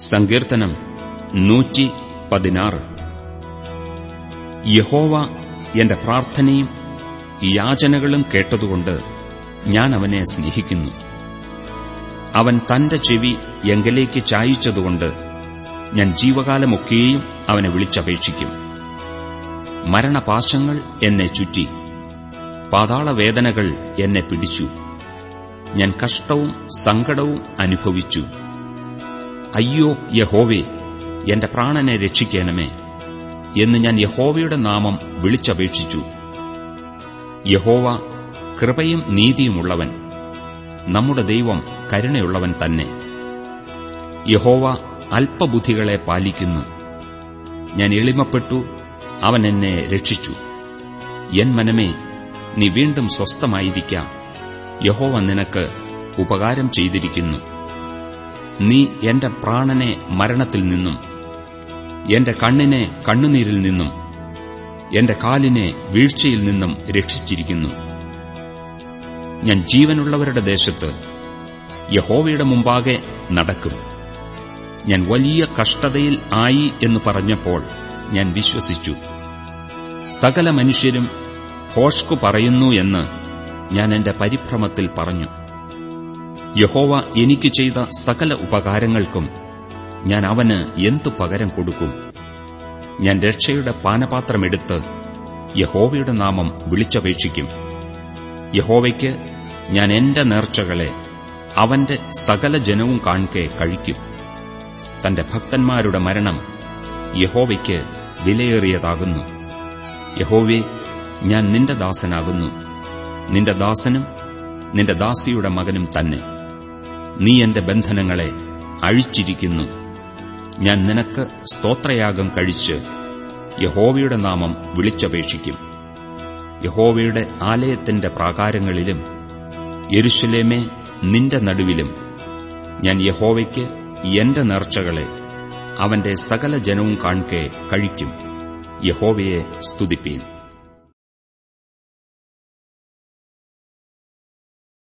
സങ്കീർത്തനം നൂറ്റി പതിനാറ്. യഹോവ എന്റെ പ്രാർത്ഥനയും യാചനകളും കേട്ടതുകൊണ്ട് ഞാൻ അവനെ സ്നേഹിക്കുന്നു. അവൻ തന്റെ ചെവി എങ്കലേക്ക് ചായിച്ചതുകൊണ്ട് ഞാൻ ജീവകാലമൊക്കെയും അവനെ വിളിച്ചപേക്ഷിക്കും. മരണപാശങ്ങൾ എന്നെ ചുറ്റി പാതാളവേദനകൾ എന്നെ പിടിച്ചു. ഞാൻ കഷ്ടവും സങ്കടവും അനുഭവിച്ചു. അയ്യോ യഹോവേ എന്റെ പ്രാണനെ രക്ഷിക്കണമേ എന്ന് ഞാൻ യഹോവയുടെ നാമം വിളിച്ചപേക്ഷിച്ചു. യഹോവ കൃപയും നീതിയുമുള്ളവൻ നമ്മുടെ ദൈവം കരുണയുള്ളവൻ തന്നെ. യഹോവ അല്പബുദ്ധികളെ പാലിക്കുന്നു. ഞാൻ എളിമപ്പെട്ടു അവൻ എന്നെ രക്ഷിച്ചു. എൻ മനമേ നീ വീണ്ടും സ്വസ്ഥമായിരിക്കാം. യഹോവ നിനക്ക് ഉപകാരം ചെയ്തിരിക്കുന്നു. നീ എന്റെ പ്രാണനെ മരണത്തിൽ നിന്നും എന്റെ കണ്ണിനെ കണ്ണുനീരിൽ നിന്നും എന്റെ കാലിനെ വീഴ്ചയിൽ നിന്നും രക്ഷിച്ചിരിക്കുന്നു. ഞാൻ ജീവനുള്ളവരുടെ ദേശത്ത് യഹോവയുടെ മുമ്പാകെ നടക്കും. ഞാൻ വലിയ കഷ്ടതയിൽ ആയി എന്ന് പറഞ്ഞപ്പോൾ ഞാൻ വിശ്വസിച്ചു. സകല മനുഷ്യരും ഹോഷ്കു പറയുന്നു എന്ന് ഞാൻ എന്റെ പരിഭ്രമത്തിൽ പറഞ്ഞു. യഹോവ എനിക്ക് ചെയ്ത സകല ഉപകാരങ്ങൾക്കും ഞാൻ അവന് എന്തു പകരം കൊടുക്കും? ഞാൻ രക്ഷയുടെ പാനപാത്രമെടുത്ത് യഹോവയുടെ നാമം വിളിച്ചപേക്ഷിക്കും. യഹോവയ്ക്ക് ഞാൻ എന്റെ നേർച്ചകളെ അവന്റെ സകല ജനവും കാൺകെ കഴിക്കും. തന്റെ ഭക്തന്മാരുടെ മരണം യഹോവയ്ക്ക് വിലയേറിയതാകുന്നു. യഹോവെ ഞാൻ നിന്റെ ദാസനാകുന്നു. നിന്റെ ദാസനും നിന്റെ ദാസിയുടെ മകനും തന്നെ. നീ എന്റെ ബന്ധനങ്ങളെ അഴിച്ചിരിക്കുന്നു. ഞാൻ നിനക്ക് സ്തോത്രയാഗം കഴിച്ച് യഹോവയുടെ നാമം വിളിച്ചപേക്ഷിക്കും. യഹോവയുടെ ആലയത്തിന്റെ പ്രാകാരങ്ങളിലും യെരുഷലേമേ നിന്റെ നടുവിലും ഞാൻ യഹോവയ്ക്ക് എന്റെ നേർച്ചകളെ അവന്റെ സകല ജനവും കാൺകെ കഴിക്കും. യഹോവയെ സ്തുതിപ്പീൻ.